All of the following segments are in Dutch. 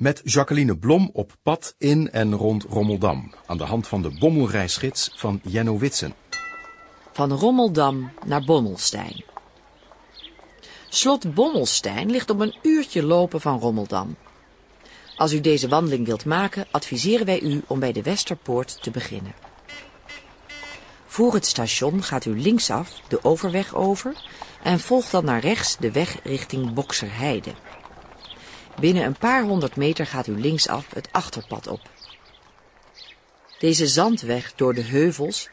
Met Jacqueline Blom op pad in en rond Rommeldam. Aan de hand van de bommelreisgids van Jenno Witsen. Van Rommeldam naar Bommelstein. Slot Bommelstein ligt op een uurtje lopen van Rommeldam. Als u deze wandeling wilt maken, adviseren wij u om bij de Westerpoort te beginnen. Voor het station gaat u linksaf de overweg over en volgt dan naar rechts de weg richting Bokserheide. Binnen een paar honderd meter gaat u linksaf het achterpad op. Deze zandweg door de heuvels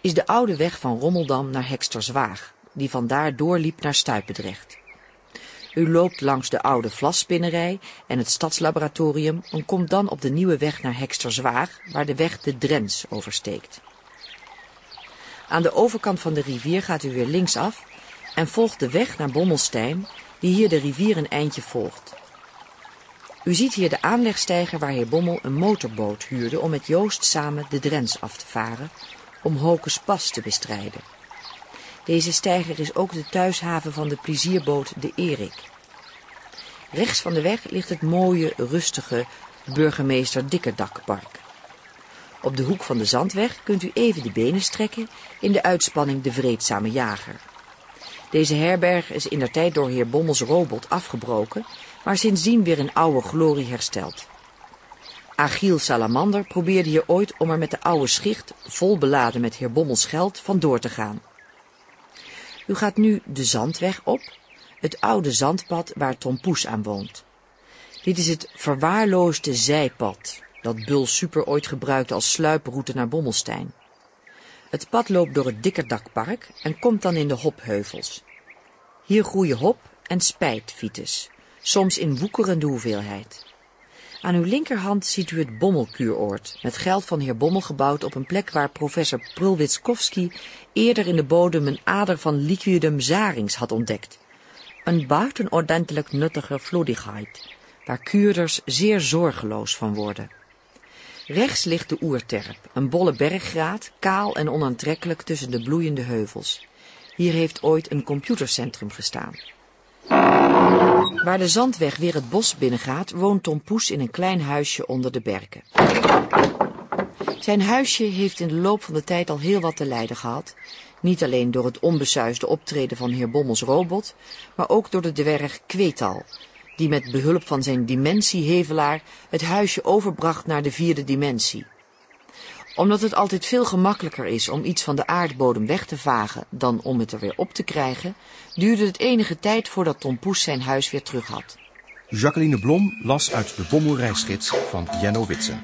is de oude weg van Rommeldam naar Heksterswaag, die vandaar doorliep naar Stuipendrecht. U loopt langs de oude vlasspinnerij en het stadslaboratorium en komt dan op de nieuwe weg naar Heksterswaag, waar de weg de Drens oversteekt. Aan de overkant van de rivier gaat u weer linksaf en volgt de weg naar Bommelstein, die hier de rivier een eindje volgt. U ziet hier de aanlegstijger waar heer Bommel een motorboot huurde om met Joost samen de Drens af te varen, om Hokes Pas te bestrijden. Deze steiger is ook de thuishaven van de plezierboot de Erik. Rechts van de weg ligt het mooie, rustige burgemeester Dikkerdakpark. Op de hoek van de zandweg kunt u even de benen strekken in de uitspanning De Vreedzame Jager. Deze herberg is in der tijd door heer Bommels robot afgebroken, maar sindsdien weer in oude glorie hersteld. Agiel Salamander probeerde hier ooit om er met de oude schicht, vol beladen met heer Bommels geld, vandoor te gaan. U gaat nu de zandweg op, het oude zandpad waar Tom Poes aan woont. Dit is het verwaarloosde zijpad, dat Bul Super ooit gebruikte als sluiproute naar Bommelstein. Het pad loopt door het Dikkerdakpark en komt dan in de hopheuvels. Hier groeien hop en spijtvites, soms in woekerende hoeveelheid. Aan uw linkerhand ziet u het Bommelkuuroord, met geld van heer Bommel gebouwd op een plek waar professor Prulwitskowski eerder in de bodem een ader van liquidum zarings had ontdekt. Een buitenordentelijk nuttige vloedigheid, waar kuurders zeer zorgeloos van worden. Rechts ligt de Oerterp, een bolle berggraat, kaal en onaantrekkelijk tussen de bloeiende heuvels. Hier heeft ooit een computercentrum gestaan. Waar de zandweg weer het bos binnengaat, woont Tom Poes in een klein huisje onder de berken. Zijn huisje heeft in de loop van de tijd al heel wat te lijden gehad. Niet alleen door het onbesuisde optreden van heer Bommels robot, maar ook door de dwerg Kweetal, die met behulp van zijn dimensiehevelaar het huisje overbracht naar de vierde dimensie. Omdat het altijd veel gemakkelijker is om iets van de aardbodem weg te vagen dan om het er weer op te krijgen, duurde het enige tijd voordat Tom Poes zijn huis weer terug had. Jacqueline Blom las uit de bommelreisgids van Jenno Witsen.